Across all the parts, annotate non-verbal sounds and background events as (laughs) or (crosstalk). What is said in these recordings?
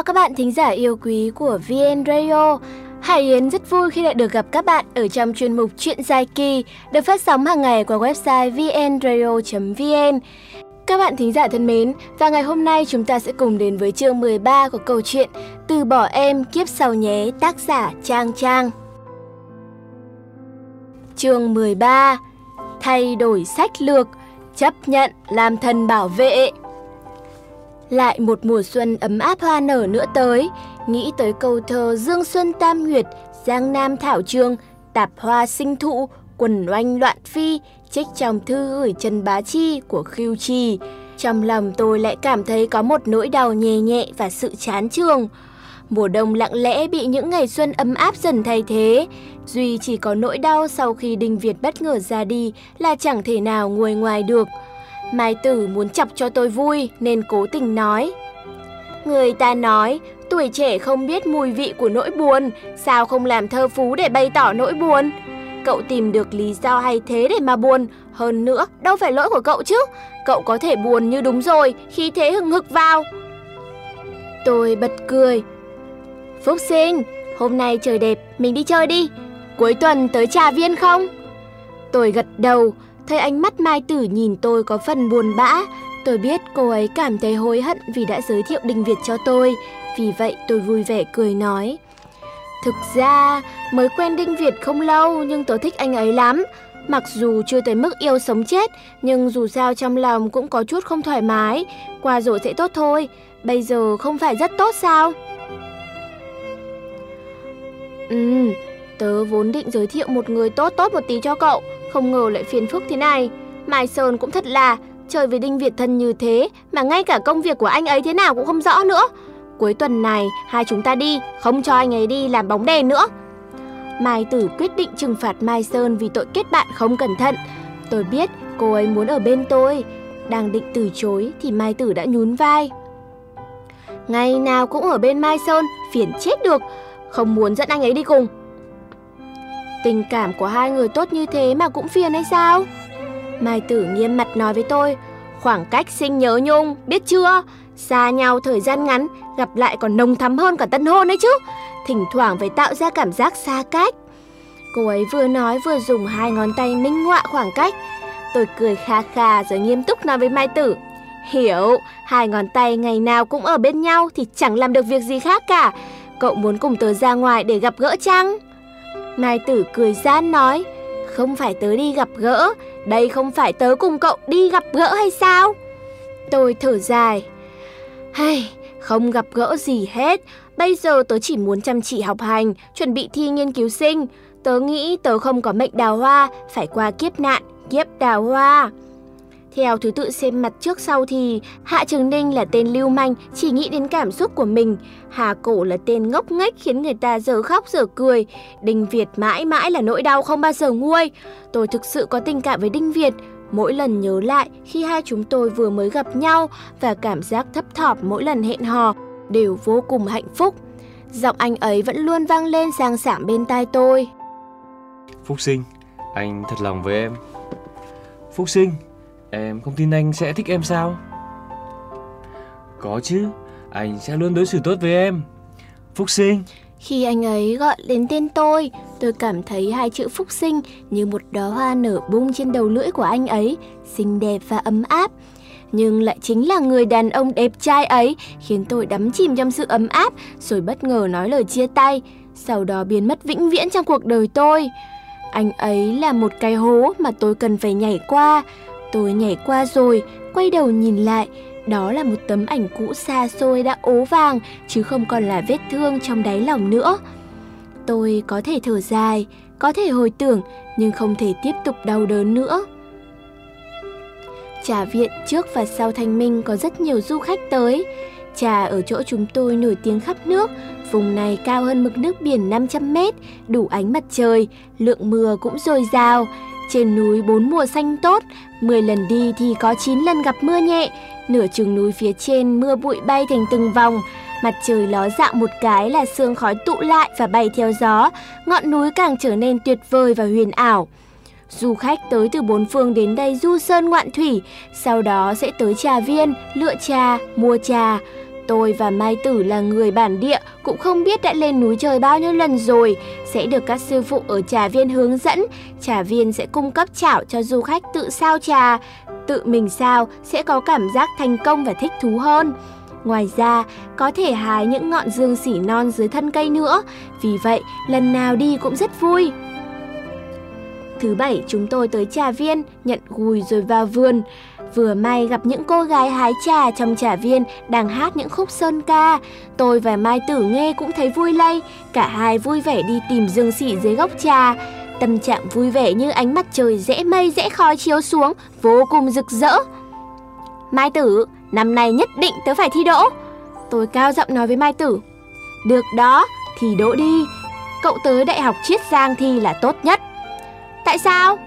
Chào các bạn thính giả yêu quý của VN Radio. Hải Yến rất vui khi lại được gặp các bạn ở trong chuyên mục Chuyện dài kỳ được phát sóng hàng ngày qua website vnradio.vn. Các bạn thính giả thân mến, và ngày hôm nay chúng ta sẽ cùng đến với chương 13 của câu chuyện Từ bỏ em kiếp sau nhé, tác giả Trang Trang. Chương 13 Thay đổi sách lược, chấp nhận làm thần bảo vệ. Lại một mùa xuân ấm áp hoa nở nữa tới, nghĩ tới câu thơ Dương Xuân Tam Nguyệt, Giang Nam Thảo Trương, Tạp Hoa Sinh Thụ, Quần Oanh Loạn Phi, trích trong thư gửi Trần Bá Chi của Khiêu Trì. Trong lòng tôi lại cảm thấy có một nỗi đau nhẹ nhẹ và sự chán trường. Mùa đông lặng lẽ bị những ngày xuân ấm áp dần thay thế. Duy chỉ có nỗi đau sau khi Đinh Việt bất ngờ ra đi là chẳng thể nào ngồi ngoài được. Mai Tử muốn chọc cho tôi vui nên cố tình nói. Người ta nói, tuổi trẻ không biết mùi vị của nỗi buồn, sao không làm thơ phú để bày tỏ nỗi buồn? Cậu tìm được lý do hay thế để mà buồn, hơn nữa, đâu phải lỗi của cậu chứ. Cậu có thể buồn như đúng rồi, khi thế hừng hực vào. Tôi bật cười. Phúc sinh, hôm nay trời đẹp, mình đi chơi đi. Cuối tuần tới trà viên không? Tôi gật đầu, thấy ánh mắt Mai Tử nhìn tôi có phần buồn bã. Tôi biết cô ấy cảm thấy hối hận vì đã giới thiệu Đình Việt cho tôi. Vì vậy tôi vui vẻ cười nói. Thực ra, mới quen Đinh Việt không lâu nhưng tôi thích anh ấy lắm. Mặc dù chưa tới mức yêu sống chết, nhưng dù sao trong lòng cũng có chút không thoải mái. Qua rồi sẽ tốt thôi, bây giờ không phải rất tốt sao? Ừ, tớ vốn định giới thiệu một người tốt tốt một tí cho cậu, không ngờ lại phiền phức thế này. Mai Sơn cũng thật là, chơi với Đinh Việt thân như thế mà ngay cả công việc của anh ấy thế nào cũng không rõ nữa. Cuối tuần này, hai chúng ta đi, không cho anh ấy đi làm bóng đèn nữa. Mai Tử quyết định trừng phạt Mai Sơn vì tội kết bạn không cẩn thận. Tôi biết cô ấy muốn ở bên tôi. Đang định từ chối thì Mai Tử đã nhún vai. Ngày nào cũng ở bên Mai Sơn, phiền chết được. Không muốn dẫn anh ấy đi cùng. Tình cảm của hai người tốt như thế mà cũng phiền hay sao? Mai Tử nghiêm mặt nói với tôi, khoảng cách sinh nhớ nhung, biết chưa? Xa nhau thời gian ngắn, gặp lại còn nồng thắm hơn cả tân hôn ấy chứ. Thỉnh thoảng phải tạo ra cảm giác xa cách. Cô ấy vừa nói vừa dùng hai ngón tay minh họa khoảng cách. Tôi cười kha kha rồi nghiêm túc nói với Mai Tử. Hiểu, hai ngón tay ngày nào cũng ở bên nhau thì chẳng làm được việc gì khác cả. Cậu muốn cùng tớ ra ngoài để gặp gỡ chăng? Nai Tử cười gian nói, không phải tớ đi gặp gỡ, đây không phải tớ cùng cậu đi gặp gỡ hay sao? Tôi thở dài, hay, không gặp gỡ gì hết, bây giờ tớ chỉ muốn chăm chỉ học hành, chuẩn bị thi nghiên cứu sinh. Tớ nghĩ tớ không có mệnh đào hoa, phải qua kiếp nạn, kiếp đào hoa. Theo thứ tự xem mặt trước sau thì Hạ Trường Ninh là tên lưu manh, chỉ nghĩ đến cảm xúc của mình. Hà Cổ là tên ngốc nghếch khiến người ta giờ khóc giờ cười. Đinh Việt mãi mãi là nỗi đau không bao giờ nguôi. Tôi thực sự có tình cảm với Đinh Việt. Mỗi lần nhớ lại khi hai chúng tôi vừa mới gặp nhau và cảm giác thấp thỏm mỗi lần hẹn hò đều vô cùng hạnh phúc. Giọng anh ấy vẫn luôn vang lên sang sảng bên tai tôi. Phúc sinh, anh thật lòng với em. Phúc sinh, Em không tin anh sẽ thích em sao? Có chứ, anh sẽ luôn đối xử tốt với em. Phúc sinh. Khi anh ấy gọi đến tên tôi, tôi cảm thấy hai chữ Phúc sinh như một đóa hoa nở bung trên đầu lưỡi của anh ấy, xinh đẹp và ấm áp. Nhưng lại chính là người đàn ông đẹp trai ấy khiến tôi đắm chìm trong sự ấm áp rồi bất ngờ nói lời chia tay, sau đó biến mất vĩnh viễn trong cuộc đời tôi. Anh ấy là một cái hố mà tôi cần phải nhảy qua, Tôi nhảy qua rồi, quay đầu nhìn lại, đó là một tấm ảnh cũ xa xôi đã ố vàng chứ không còn là vết thương trong đáy lòng nữa. Tôi có thể thở dài, có thể hồi tưởng nhưng không thể tiếp tục đau đớn nữa. Trà viện trước và sau thanh minh có rất nhiều du khách tới. Trà ở chỗ chúng tôi nổi tiếng khắp nước, vùng này cao hơn mực nước biển 500 mét, đủ ánh mặt trời, lượng mưa cũng dồi dào. Trên núi bốn mùa xanh tốt, 10 lần đi thì có 9 lần gặp mưa nhẹ, nửa chừng núi phía trên mưa bụi bay thành từng vòng, mặt trời ló dạng một cái là sương khói tụ lại và bay theo gió, ngọn núi càng trở nên tuyệt vời và huyền ảo. Du khách tới từ bốn phương đến đây du sơn ngoạn thủy, sau đó sẽ tới trà viên, lựa trà, mua trà. Tôi và Mai Tử là người bản địa, cũng không biết đã lên núi chơi bao nhiêu lần rồi, sẽ được các sư phụ ở trà viên hướng dẫn. Trà viên sẽ cung cấp chảo cho du khách tự sao trà. Tự mình sao sẽ có cảm giác thành công và thích thú hơn. Ngoài ra, có thể hái những ngọn dương xỉ non dưới thân cây nữa, vì vậy lần nào đi cũng rất vui. Thứ bảy chúng tôi tới trà viên, nhận gùi rồi vào vườn. Vừa may gặp những cô gái hái trà trong trà viên đang hát những khúc sơn ca. Tôi và Mai Tử nghe cũng thấy vui lây, cả hai vui vẻ đi tìm dương xỉ dưới gốc trà. Tâm trạng vui vẻ như ánh mặt trời rẽ mây rẽ khói chiếu xuống, vô cùng rực rỡ. Mai Tử, năm nay nhất định tớ phải thi đỗ. Tôi cao giọng nói với Mai Tử. Được đó, thì đỗ đi. Cậu tới Đại học Chiết Giang thi là tốt nhất. Tại sao?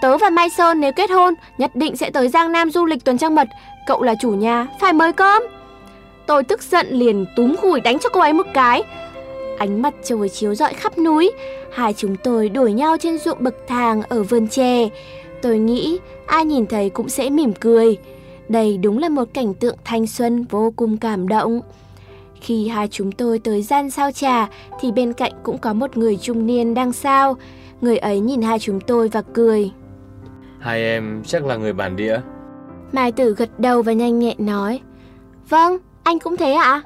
Tớ và Mai Sơn nếu kết hôn, nhất định sẽ tới Giang Nam du lịch tuần trăng mật. Cậu là chủ nhà, phải mời cơm. Tôi tức giận liền túm khủi đánh cho cô ấy một cái. Ánh mặt trời chiếu rọi khắp núi, hai chúng tôi đuổi nhau trên ruộng bậc thang ở vườn chè. Tôi nghĩ ai nhìn thấy cũng sẽ mỉm cười. Đây đúng là một cảnh tượng thanh xuân vô cùng cảm động. Khi hai chúng tôi tới gian sao trà thì bên cạnh cũng có một người trung niên đang sao. Người ấy nhìn hai chúng tôi và cười. Hai em chắc là người bản địa. Mai Tử gật đầu và nhanh nhẹn nói. Vâng, anh cũng thế ạ? À?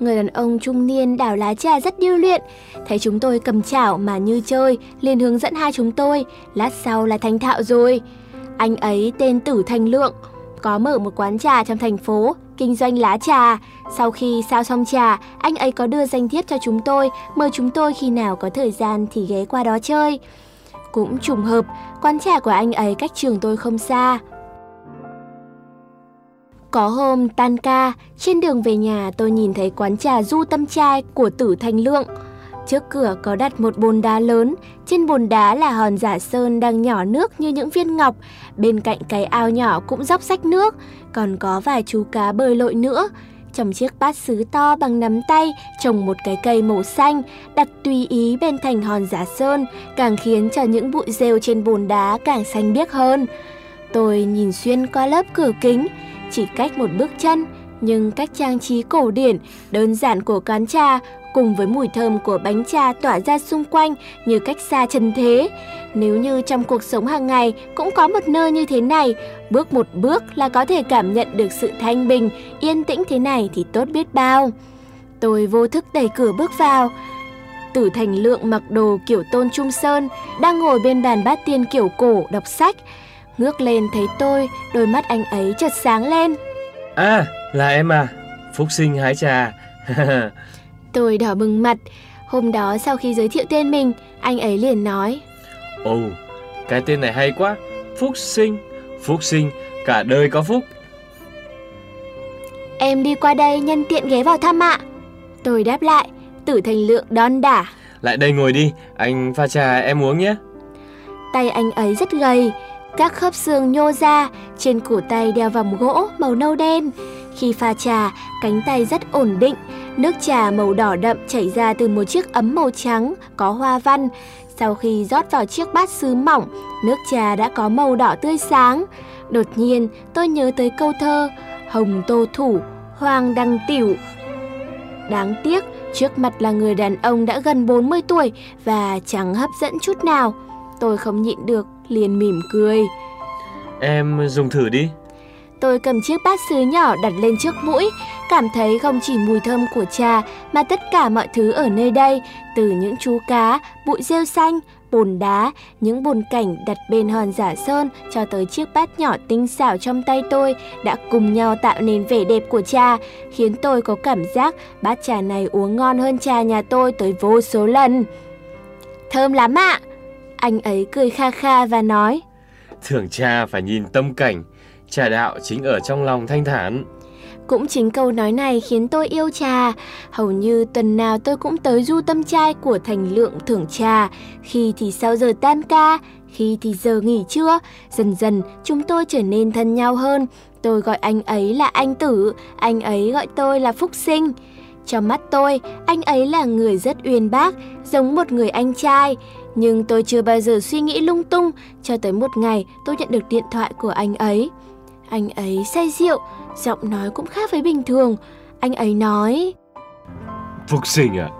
Người đàn ông trung niên đảo lá trà rất điêu luyện, thấy chúng tôi cầm chảo mà như chơi, liền hướng dẫn hai chúng tôi, lát sau là thành thạo rồi. Anh ấy tên Tử Thành Lượng, có mở một quán trà trong thành phố, kinh doanh lá trà. Sau khi sao xong trà, anh ấy có đưa danh thiếp cho chúng tôi, mời chúng tôi khi nào có thời gian thì ghé qua đó chơi. Cũng trùng hợp, quán trà của anh ấy cách trường tôi không xa. Có hôm tan ca, trên đường về nhà tôi nhìn thấy quán trà du tâm trai của tử thanh Lượng. Trước cửa có đặt một bồn đá lớn, trên bồn đá là hòn giả sơn đang nhỏ nước như những viên ngọc, bên cạnh cái ao nhỏ cũng dốc sách nước, còn có vài chú cá bơi lội nữa. Trong chiếc bát sứ to bằng nắm tay trồng một cái cây màu xanh, đặt tùy ý bên thành hòn giả sơn, càng khiến cho những bụi rêu trên bồn đá càng xanh biếc hơn. Tôi nhìn xuyên qua lớp cửa kính, chỉ cách một bước chân, nhưng cách trang trí cổ điển, đơn giản của quán trà cùng với mùi thơm của bánh trà tỏa ra xung quanh như cách xa trần thế. Nếu như trong cuộc sống hàng ngày cũng có một nơi như thế này, bước một bước là có thể cảm nhận được sự thanh bình, yên tĩnh thế này thì tốt biết bao. Tôi vô thức đẩy cửa bước vào. Tử Thành Lượng mặc đồ kiểu tôn trung sơn, đang ngồi bên bàn bát tiên kiểu cổ đọc sách. Ngước lên thấy tôi, đôi mắt anh ấy chợt sáng lên. À, là em à, Phúc sinh hái trà. (laughs) Tôi đỏ bừng mặt. Hôm đó sau khi giới thiệu tên mình, anh ấy liền nói. Ồ, cái tên này hay quá. Phúc sinh, Phúc sinh, cả đời có phúc. Em đi qua đây nhân tiện ghé vào thăm ạ. Tôi đáp lại, tử thành lượng đon đả. Lại đây ngồi đi, anh pha trà em uống nhé. Tay anh ấy rất gầy, các khớp xương nhô ra, trên cổ tay đeo vòng gỗ màu nâu đen. Khi pha trà, cánh tay rất ổn định, nước trà màu đỏ đậm chảy ra từ một chiếc ấm màu trắng có hoa văn. Sau khi rót vào chiếc bát sứ mỏng, nước trà đã có màu đỏ tươi sáng. Đột nhiên, tôi nhớ tới câu thơ Hồng tô thủ, Hoàng đăng tiểu. Đáng tiếc, trước mặt là người đàn ông đã gần 40 tuổi và chẳng hấp dẫn chút nào. Tôi không nhịn được, liền mỉm cười. Em dùng thử đi. Tôi cầm chiếc bát sứ nhỏ đặt lên trước mũi, cảm thấy không chỉ mùi thơm của trà mà tất cả mọi thứ ở nơi đây, từ những chú cá, bụi rêu xanh, bồn đá, những bồn cảnh đặt bên hòn giả sơn cho tới chiếc bát nhỏ tinh xảo trong tay tôi đã cùng nhau tạo nên vẻ đẹp của trà, khiến tôi có cảm giác bát trà này uống ngon hơn trà nhà tôi tới vô số lần. Thơm lắm ạ! Anh ấy cười kha kha và nói Thưởng trà phải nhìn tâm cảnh, trà đạo chính ở trong lòng thanh thản. Cũng chính câu nói này khiến tôi yêu trà. Hầu như tuần nào tôi cũng tới du tâm trai của thành lượng thưởng trà. Khi thì sau giờ tan ca, khi thì giờ nghỉ trưa. Dần dần chúng tôi trở nên thân nhau hơn. Tôi gọi anh ấy là anh tử, anh ấy gọi tôi là phúc sinh. Trong mắt tôi, anh ấy là người rất uyên bác, giống một người anh trai. Nhưng tôi chưa bao giờ suy nghĩ lung tung cho tới một ngày tôi nhận được điện thoại của anh ấy. Anh ấy say rượu, giọng nói cũng khác với bình thường. Anh ấy nói... Phúc sinh à,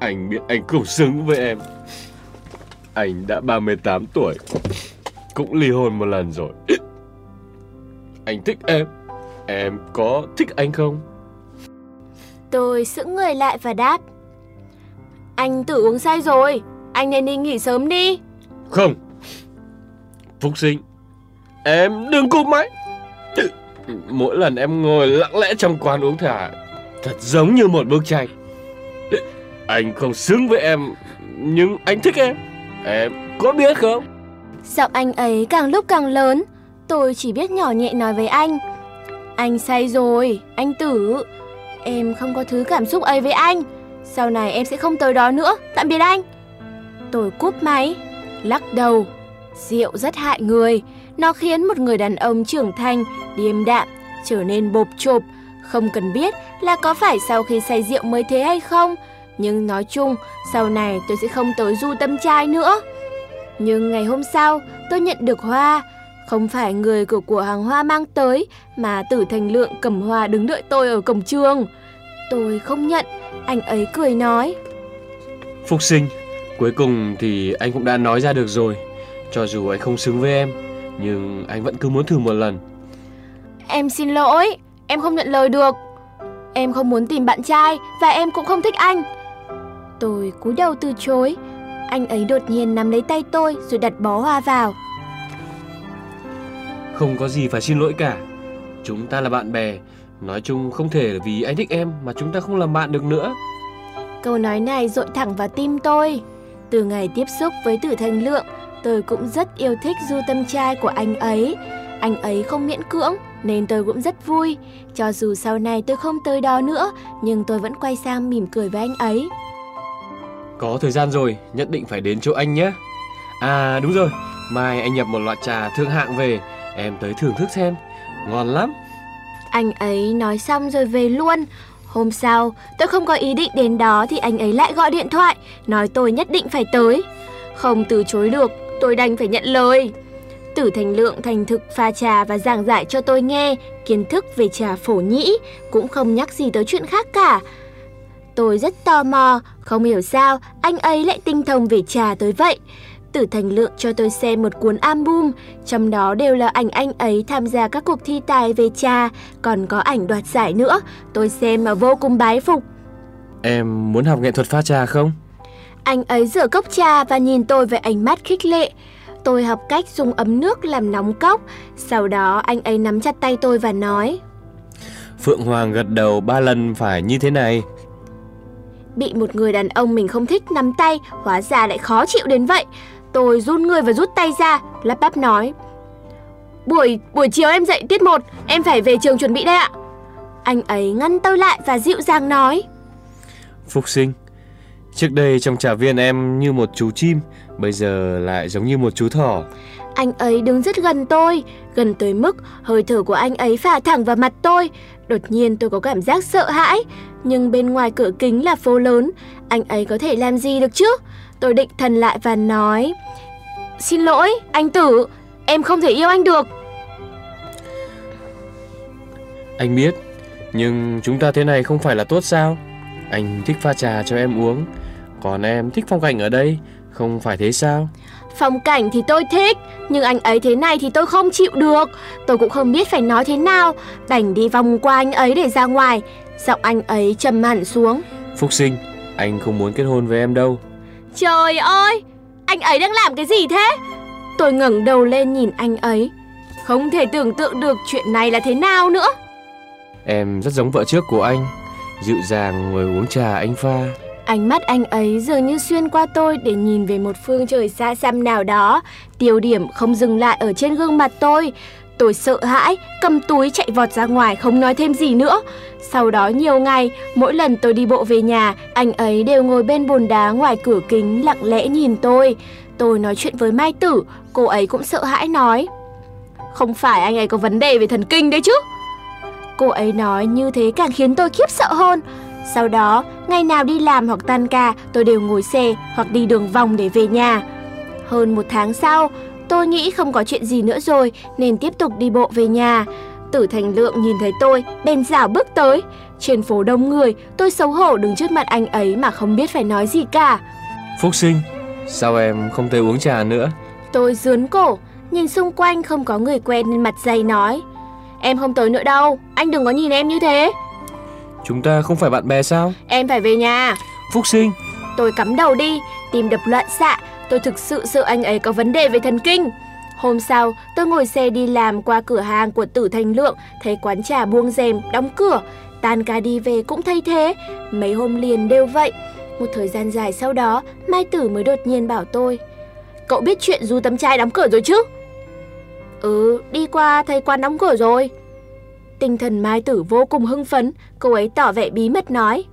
anh biết anh không xứng với em. Anh đã 38 tuổi, cũng ly hôn một lần rồi. Anh thích em, em có thích anh không? Tôi sững người lại và đáp. Anh tự uống say rồi, anh nên đi nghỉ sớm đi. Không. Phúc sinh, em đừng cúp máy. Mỗi lần em ngồi lặng lẽ trong quán uống thả, thật giống như một bức tranh. Anh không xứng với em, nhưng anh thích em. Em có biết không? Giọng anh ấy càng lúc càng lớn, tôi chỉ biết nhỏ nhẹ nói với anh. Anh say rồi, anh tử. Em không có thứ cảm xúc ấy với anh. Sau này em sẽ không tới đó nữa. Tạm biệt anh. Tôi cúp máy, lắc đầu. Rượu rất hại người. Nó khiến một người đàn ông trưởng thành, điềm đạm, trở nên bộp chộp. Không cần biết là có phải sau khi say rượu mới thế hay không. Nhưng nói chung, sau này tôi sẽ không tới du tâm trai nữa. Nhưng ngày hôm sau, tôi nhận được hoa. Không phải người của của hàng hoa mang tới, mà tử thành lượng cầm hoa đứng đợi tôi ở cổng trường. Tôi không nhận, anh ấy cười nói. Phúc sinh, cuối cùng thì anh cũng đã nói ra được rồi. Cho dù anh không xứng với em, nhưng anh vẫn cứ muốn thử một lần. Em xin lỗi, em không nhận lời được. Em không muốn tìm bạn trai và em cũng không thích anh. Tôi cúi đầu từ chối. Anh ấy đột nhiên nắm lấy tay tôi rồi đặt bó hoa vào. Không có gì phải xin lỗi cả. Chúng ta là bạn bè. Nói chung không thể vì anh thích em mà chúng ta không làm bạn được nữa. Câu nói này dội thẳng vào tim tôi. Từ ngày tiếp xúc với Tử Thành Lượng, tôi cũng rất yêu thích du tâm trai của anh ấy. Anh ấy không miễn cưỡng nên tôi cũng rất vui. Cho dù sau này tôi không tới đó nữa, nhưng tôi vẫn quay sang mỉm cười với anh ấy. Có thời gian rồi, nhất định phải đến chỗ anh nhé. À đúng rồi, mai anh nhập một loại trà thượng hạng về, em tới thưởng thức xem. Ngon lắm. Anh ấy nói xong rồi về luôn. Hôm sau, tôi không có ý định đến đó thì anh ấy lại gọi điện thoại, nói tôi nhất định phải tới. Không từ chối được, tôi đành phải nhận lời. Tử Thành Lượng thành thực pha trà và giảng giải cho tôi nghe kiến thức về trà phổ nhĩ, cũng không nhắc gì tới chuyện khác cả. Tôi rất tò mò, không hiểu sao anh ấy lại tinh thông về trà tới vậy. Tử Thành Lượng cho tôi xem một cuốn album, trong đó đều là ảnh anh ấy tham gia các cuộc thi tài về trà, còn có ảnh đoạt giải nữa. Tôi xem mà vô cùng bái phục. Em muốn học nghệ thuật pha trà không? Anh ấy rửa cốc trà và nhìn tôi với ánh mắt khích lệ. Tôi học cách dùng ấm nước làm nóng cốc, sau đó anh ấy nắm chặt tay tôi và nói Phượng Hoàng gật đầu ba lần phải như thế này. Bị một người đàn ông mình không thích nắm tay, hóa ra lại khó chịu đến vậy. Tôi run người và rút tay ra, lắp bắp nói. Buổi buổi chiều em dậy tiết 1, em phải về trường chuẩn bị đây ạ. Anh ấy ngăn tôi lại và dịu dàng nói. Phúc sinh, trước đây trong trà viên em như một chú chim, bây giờ lại giống như một chú thỏ. Anh ấy đứng rất gần tôi, gần tới mức hơi thở của anh ấy phả thẳng vào mặt tôi. Đột nhiên tôi có cảm giác sợ hãi, nhưng bên ngoài cửa kính là phố lớn, anh ấy có thể làm gì được chứ? Tôi định thần lại và nói Xin lỗi, anh Tử, em không thể yêu anh được Anh biết, nhưng chúng ta thế này không phải là tốt sao? Anh thích pha trà cho em uống, còn em thích phong cảnh ở đây, không phải thế sao? Phong cảnh thì tôi thích, nhưng anh ấy thế này thì tôi không chịu được. Tôi cũng không biết phải nói thế nào, đành đi vòng qua anh ấy để ra ngoài. Giọng anh ấy trầm hẳn xuống. Phúc sinh, anh không muốn kết hôn với em đâu. Trời ơi, anh ấy đang làm cái gì thế? Tôi ngẩng đầu lên nhìn anh ấy. Không thể tưởng tượng được chuyện này là thế nào nữa. Em rất giống vợ trước của anh, dịu dàng ngồi uống trà anh pha. Ánh mắt anh ấy dường như xuyên qua tôi để nhìn về một phương trời xa xăm nào đó. Tiêu điểm không dừng lại ở trên gương mặt tôi. Tôi sợ hãi, cầm túi chạy vọt ra ngoài không nói thêm gì nữa. Sau đó nhiều ngày, mỗi lần tôi đi bộ về nhà, anh ấy đều ngồi bên bồn đá ngoài cửa kính lặng lẽ nhìn tôi. Tôi nói chuyện với Mai Tử, cô ấy cũng sợ hãi nói. Không phải anh ấy có vấn đề về thần kinh đấy chứ. Cô ấy nói như thế càng khiến tôi khiếp sợ hơn. Sau đó, ngày nào đi làm hoặc tan ca, tôi đều ngồi xe hoặc đi đường vòng để về nhà. Hơn một tháng sau, Tôi nghĩ không có chuyện gì nữa rồi nên tiếp tục đi bộ về nhà. Tử Thành Lượng nhìn thấy tôi, bèn rảo bước tới. Trên phố đông người, tôi xấu hổ đứng trước mặt anh ấy mà không biết phải nói gì cả. Phúc sinh, sao em không tới uống trà nữa? Tôi dướn cổ, nhìn xung quanh không có người quen nên mặt dày nói. Em không tới nữa đâu, anh đừng có nhìn em như thế. Chúng ta không phải bạn bè sao? Em phải về nhà. Phúc sinh. Tôi cắm đầu đi, tìm đập loạn xạ. Tôi thực sự sợ anh ấy có vấn đề về thần kinh. Hôm sau, tôi ngồi xe đi làm qua cửa hàng của Tử Thành Lượng, thấy quán trà buông rèm, đóng cửa. Tan ca đi về cũng thấy thế, mấy hôm liền đều vậy. Một thời gian dài sau đó, Mai Tử mới đột nhiên bảo tôi. Cậu biết chuyện du tấm trai đóng cửa rồi chứ? Ừ, đi qua thấy quán đóng cửa rồi. Tinh thần Mai Tử vô cùng hưng phấn, cô ấy tỏ vẻ bí mật nói.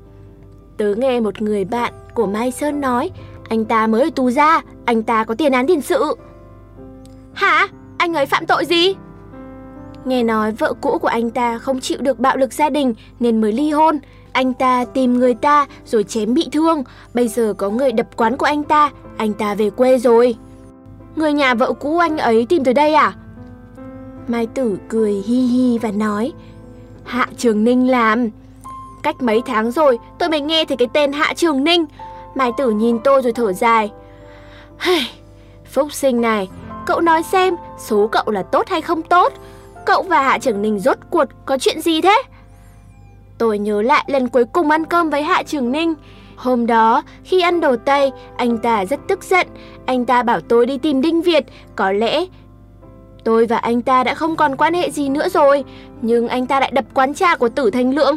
Tớ nghe một người bạn của Mai Sơn nói, anh ta mới ở tù ra, anh ta có tiền án tiền sự. Hả? Anh ấy phạm tội gì? Nghe nói vợ cũ của anh ta không chịu được bạo lực gia đình nên mới ly hôn. Anh ta tìm người ta rồi chém bị thương. Bây giờ có người đập quán của anh ta, anh ta về quê rồi. Người nhà vợ cũ anh ấy tìm tới đây à? Mai Tử cười hi hi và nói Hạ Trường Ninh làm. Cách mấy tháng rồi tôi mới nghe thấy cái tên Hạ Trường Ninh. Mai Tử nhìn tôi rồi thở dài Phúc sinh này Cậu nói xem số cậu là tốt hay không tốt? Cậu và Hạ Trường Ninh rốt cuộc có chuyện gì thế? Tôi nhớ lại lần cuối cùng ăn cơm với Hạ Trường Ninh. Hôm đó, khi ăn đồ Tây, anh ta rất tức giận. Anh ta bảo tôi đi tìm Đinh Việt, có lẽ Tôi và anh ta đã không còn quan hệ gì nữa rồi, nhưng anh ta lại đập quán trà của Tử Thành Lượng.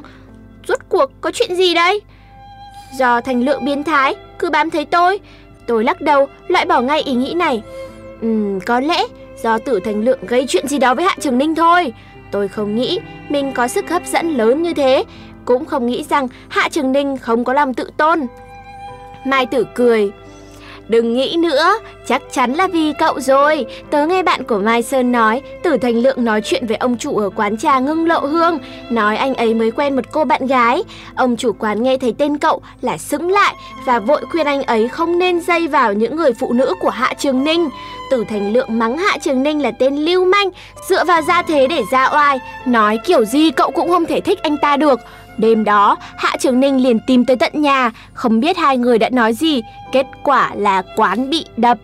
Rốt cuộc có chuyện gì đây? Do Thành Lượng biến thái, cứ bám thấy tôi. Tôi lắc đầu, loại bỏ ngay ý nghĩ này. Ừm, có lẽ do Tử Thành Lượng gây chuyện gì đó với Hạ Trường Ninh thôi. Tôi không nghĩ mình có sức hấp dẫn lớn như thế, cũng không nghĩ rằng Hạ Trường Ninh không có lòng tự tôn. Mai Tử cười. Đừng nghĩ nữa, chắc chắn là vì cậu rồi. Tớ nghe bạn của Mai Sơn nói, Tử Thành Lượng nói chuyện với ông chủ ở quán trà ngưng lộ hương, nói anh ấy mới quen một cô bạn gái. Ông chủ quán nghe thấy tên cậu là sững lại và vội khuyên anh ấy không nên dây vào những người phụ nữ của Hạ Trường Ninh. Tử Thành Lượng mắng Hạ Trường Ninh là tên lưu manh, dựa vào gia thế để ra oai, nói kiểu gì cậu cũng không thể thích anh ta được. Đêm đó, Hạ Trường Ninh liền tìm tới tận nhà, không biết hai người đã nói gì, kết quả là quán bị đập.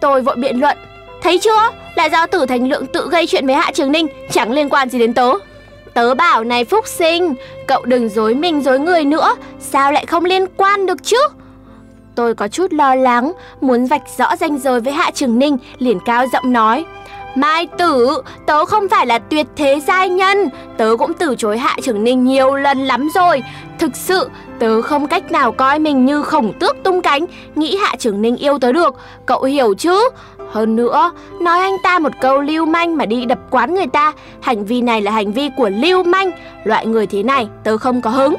Tôi vội biện luận, thấy chưa, là do Tử Thành Lượng tự gây chuyện với Hạ Trường Ninh, chẳng liên quan gì đến tớ. Tớ bảo này Phúc Sinh, cậu đừng dối mình dối người nữa, sao lại không liên quan được chứ? Tôi có chút lo lắng, muốn vạch rõ ranh giới với Hạ Trường Ninh, liền cao giọng nói. Mai tử, tớ không phải là tuyệt thế giai nhân. Tớ cũng từ chối Hạ Trưởng Ninh nhiều lần lắm rồi. Thực sự, tớ không cách nào coi mình như khổng tước tung cánh. Nghĩ Hạ Trưởng Ninh yêu tớ được, cậu hiểu chứ? Hơn nữa, nói anh ta một câu lưu manh mà đi đập quán người ta. Hành vi này là hành vi của lưu manh. Loại người thế này, tớ không có hứng.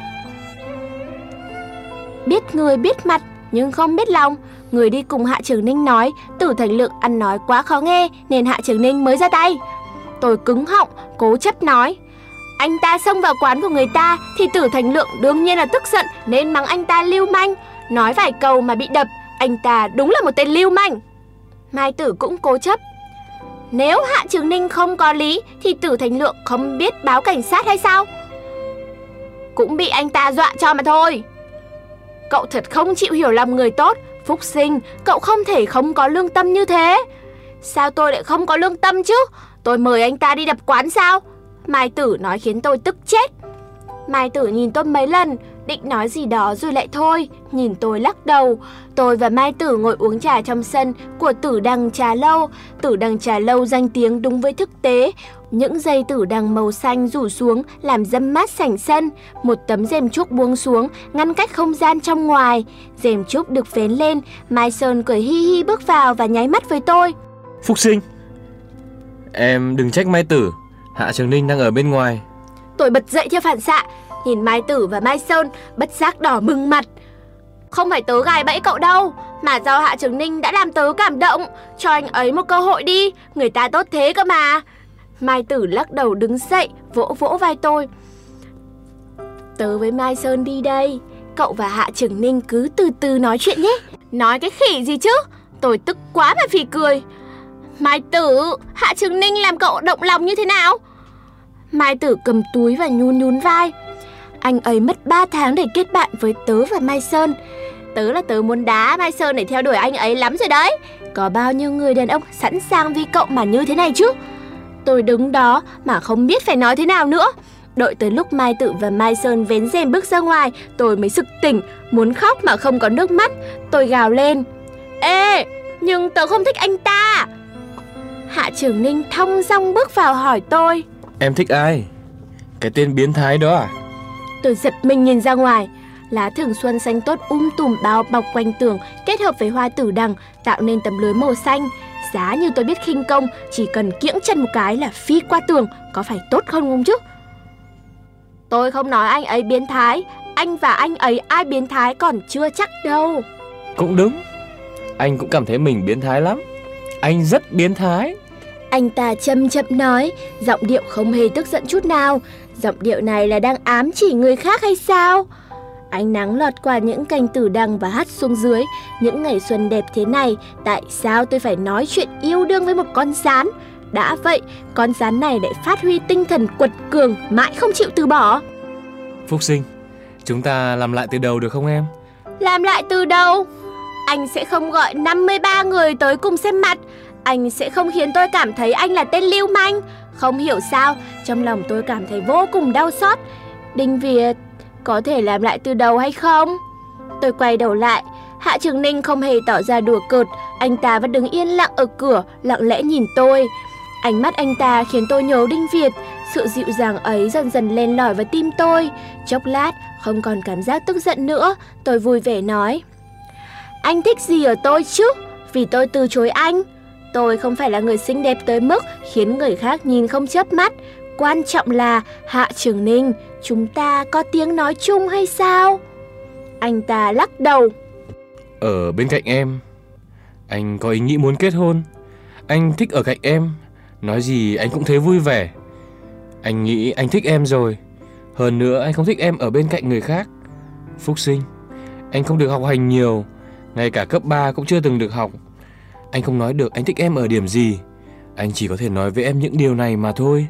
Biết người biết mặt, nhưng không biết lòng. Người đi cùng Hạ Trường Ninh nói Tử Thành Lượng ăn nói quá khó nghe Nên Hạ Trường Ninh mới ra tay. Tôi cứng họng, cố chấp nói Anh ta xông vào quán của người ta Thì Tử Thành Lượng đương nhiên là tức giận Nên mắng anh ta lưu manh. Nói vài câu mà bị đập Anh ta đúng là một tên lưu manh. Mai Tử cũng cố chấp Nếu Hạ Trường Ninh không có lý Thì Tử Thành Lượng không biết báo cảnh sát hay sao? Cũng bị anh ta dọa cho mà thôi. Cậu thật không chịu hiểu lòng người tốt Phúc sinh, cậu không thể không có lương tâm như thế. Sao tôi lại không có lương tâm chứ? Tôi mời anh ta đi đập quán sao? Mai Tử nói khiến tôi tức chết. Mai Tử nhìn tôi mấy lần, định nói gì đó rồi lại thôi, nhìn tôi lắc đầu. Tôi và Mai Tử ngồi uống trà trong sân của Tử Đằng Trà Lâu. Tử Đằng Trà Lâu danh tiếng đúng với thực tế. Những dây tử đằng màu xanh rủ xuống làm dâm mát sảnh sân. Một tấm rèm trúc buông xuống, ngăn cách không gian trong ngoài. Rèm trúc được vén lên, Mai Sơn cười hi hi bước vào và nháy mắt với tôi. Phúc sinh, em đừng trách Mai Tử, Hạ Trường Ninh đang ở bên ngoài. Tôi bật dậy theo phản xạ, nhìn Mai Tử và Mai Sơn bất giác đỏ bừng mặt. Không phải tớ gài bẫy cậu đâu, mà do Hạ Trường Ninh đã làm tớ cảm động, cho anh ấy một cơ hội đi, người ta tốt thế cơ mà. Mai Tử lắc đầu đứng dậy, vỗ vỗ vai tôi. Tớ với Mai Sơn đi đây, cậu và Hạ Trường Ninh cứ từ từ nói chuyện nhé. Nói cái khỉ gì chứ, tôi tức quá mà phì cười. Mai Tử, Hạ Trường Ninh làm cậu động lòng như thế nào? Mai Tử cầm túi và nhún nhún vai. Anh ấy mất 3 tháng để kết bạn với tớ và Mai Sơn. Tớ là tớ muốn đá Mai Sơn để theo đuổi anh ấy lắm rồi đấy. Có bao nhiêu người đàn ông sẵn sàng vì cậu mà như thế này chứ? Tôi đứng đó mà không biết phải nói thế nào nữa. Đợi tới lúc Mai Tử và Mai Sơn vén rèm bước ra ngoài, tôi mới sực tỉnh, muốn khóc mà không có nước mắt. Tôi gào lên. Ê, nhưng tớ không thích anh ta. Hạ Trường Ninh thong dong bước vào hỏi tôi. Em thích ai? Cái tên biến thái đó à? Tôi giật mình nhìn ra ngoài. Lá thường xuân xanh tốt um tùm bao bọc quanh tường kết hợp với hoa tử đằng tạo nên tấm lưới màu xanh. Giá như tôi biết khinh công, chỉ cần kiễng chân một cái là phi qua tường, có phải tốt hơn không chứ? Tôi không nói anh ấy biến thái, anh và anh ấy ai biến thái còn chưa chắc đâu. Cũng đúng, anh cũng cảm thấy mình biến thái lắm. Anh rất biến thái. Anh ta chậm chậm nói, giọng điệu không hề tức giận chút nào. Giọng điệu này là đang ám chỉ người khác hay sao? Ánh nắng lọt qua những cành tử đằng và hắt xuống dưới. Những ngày xuân đẹp thế này, tại sao tôi phải nói chuyện yêu đương với một con rán? Đã vậy, con rán này lại phát huy tinh thần quật cường, mãi không chịu từ bỏ. Phúc sinh, chúng ta làm lại từ đầu được không em? Làm lại từ đầu? Anh sẽ không gọi 53 người tới cùng xem mặt. Anh sẽ không khiến tôi cảm thấy anh là tên lưu manh. Không hiểu sao, trong lòng tôi cảm thấy vô cùng đau xót. Đinh Việt, có thể làm lại từ đầu hay không? Tôi quay đầu lại, Hạ Trường Ninh không hề tỏ ra đùa cợt, anh ta vẫn đứng yên lặng ở cửa, lặng lẽ nhìn tôi. Ánh mắt anh ta khiến tôi nhớ Đinh Việt, sự dịu dàng ấy dần dần len lỏi vào tim tôi. Chốc lát, không còn cảm giác tức giận nữa, tôi vui vẻ nói. Anh thích gì ở tôi chứ? Vì tôi từ chối anh. Tôi không phải là người xinh đẹp tới mức khiến người khác nhìn không chớp mắt. Quan trọng là Hạ Trường Ninh, chúng ta có tiếng nói chung hay sao? Anh ta lắc đầu. Ở bên cạnh em, anh có ý nghĩ muốn kết hôn. Anh thích ở cạnh em, nói gì anh cũng thấy vui vẻ. Anh nghĩ anh thích em rồi. Hơn nữa anh không thích em ở bên cạnh người khác. Phúc sinh, anh không được học hành nhiều, ngay cả cấp 3 cũng chưa từng được học. Anh không nói được anh thích em ở điểm gì. Anh chỉ có thể nói với em những điều này mà thôi.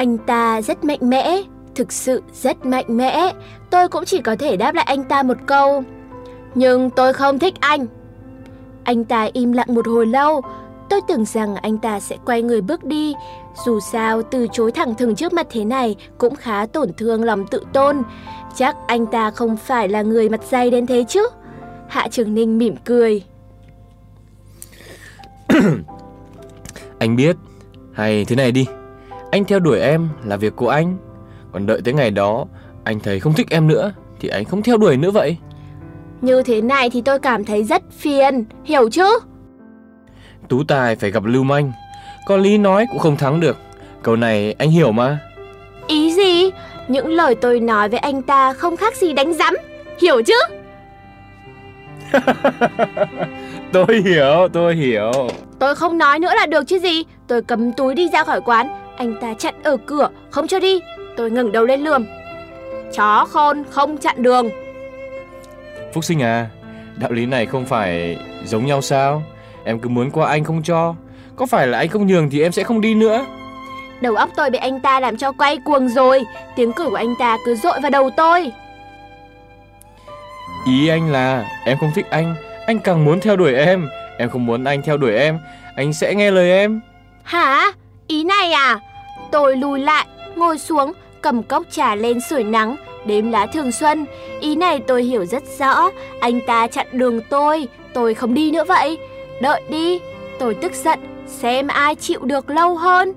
Anh ta rất mạnh mẽ, thực sự rất mạnh mẽ. Tôi cũng chỉ có thể đáp lại anh ta một câu. Nhưng tôi không thích anh. Anh ta im lặng một hồi lâu. Tôi tưởng rằng anh ta sẽ quay người bước đi. Dù sao, từ chối thẳng thừng trước mặt thế này cũng khá tổn thương lòng tự tôn. Chắc anh ta không phải là người mặt dày đến thế chứ. Hạ Trường Ninh mỉm cười. (coughs) anh biết, hay thế này đi. Anh theo đuổi em là việc của anh. Còn đợi tới ngày đó, anh thấy không thích em nữa, thì anh không theo đuổi nữa vậy. Như thế này thì tôi cảm thấy rất phiền, hiểu chứ? Tú tài phải gặp lưu manh, còn lý nói cũng không thắng được. Câu này anh hiểu mà. Ý gì? Những lời tôi nói với anh ta không khác gì đánh rắm, hiểu chứ? (laughs) tôi hiểu, tôi hiểu. Tôi không nói nữa là được chứ gì. Tôi cầm túi đi ra khỏi quán, anh ta chặn ở cửa, không cho đi. Tôi ngẩng đầu lên lườm. Chó khôn không chặn đường. Phúc sinh à, đạo lý này không phải giống nhau sao? Em cứ muốn qua anh không cho. Có phải là anh không nhường thì em sẽ không đi nữa. Đầu óc tôi bị anh ta làm cho quay cuồng rồi. Tiếng cười của anh ta cứ dội vào đầu tôi. Ý anh là em không thích anh, anh càng muốn theo đuổi em. Em không muốn anh theo đuổi em, anh sẽ nghe lời em. Hả? Ý này à? Tôi lùi lại, ngồi xuống, cầm cốc trà lên sưởi nắng, đếm lá thường xuân. Ý này tôi hiểu rất rõ, anh ta chặn đường tôi, tôi không đi nữa vậy. Đợi đi, tôi tức giận, xem ai chịu được lâu hơn.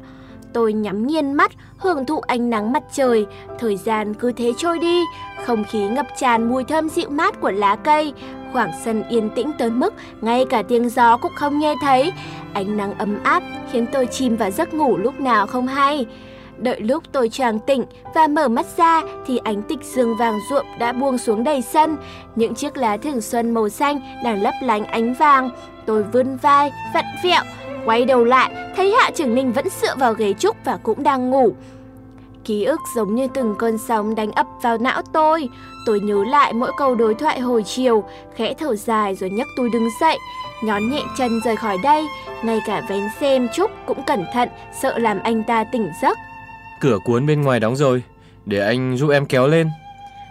Tôi nhắm nghiền mắt, hưởng thụ ánh nắng mặt trời. Thời gian cứ thế trôi đi, không khí ngập tràn mùi thơm dịu mát của lá cây. Khoảng sân yên tĩnh tới mức ngay cả tiếng gió cũng không nghe thấy. Ánh nắng ấm áp khiến tôi chìm vào giấc ngủ lúc nào không hay. Đợi lúc tôi choàng tỉnh và mở mắt ra thì ánh tịch dương vàng ruộm đã buông xuống đầy sân. Những chiếc lá thường xuân màu xanh đang lấp lánh ánh vàng. Tôi vươn vai, vặn vẹo, quay đầu lại thấy Hạ Trường Ninh vẫn dựa vào ghế trúc và cũng đang ngủ. Ký ức giống như từng cơn sóng đánh ập vào não tôi. Tôi nhớ lại mỗi câu đối thoại hồi chiều, khẽ thở dài rồi nhấc tôi đứng dậy, nhón nhẹ chân rời khỏi đây. Ngay cả vén xem Trúc cũng cẩn thận, sợ làm anh ta tỉnh giấc. Cửa cuốn bên ngoài đóng rồi, để anh giúp em kéo lên.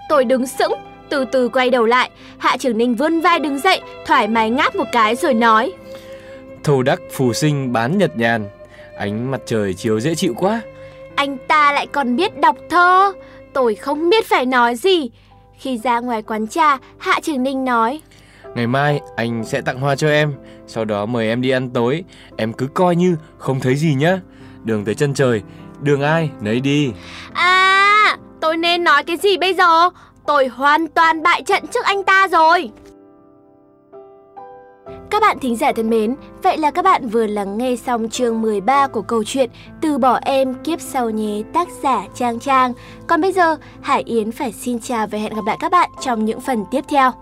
Tôi đứng sững, từ từ quay đầu lại. Hạ trưởng Ninh vươn vai đứng dậy, thoải mái ngáp một cái rồi nói. Thầu đắc phù sinh bán nhật nhàn, ánh mặt trời chiếu dễ chịu quá. Anh ta lại còn biết đọc thơ. Tôi không biết phải nói gì. Khi ra ngoài quán trà, Hạ Trường Ninh nói. Ngày mai anh sẽ tặng hoa cho em, sau đó mời em đi ăn tối. Em cứ coi như không thấy gì nhá. Đường tới chân trời, đường ai nấy đi. À, tôi nên nói cái gì bây giờ? Tôi hoàn toàn bại trận trước anh ta rồi. Các bạn thính giả thân mến, vậy là các bạn vừa lắng nghe xong chương 13 của câu chuyện Từ bỏ em kiếp sau nhé tác giả Trang Trang. Còn bây giờ, Hải Yến phải xin chào và hẹn gặp lại các bạn trong những phần tiếp theo.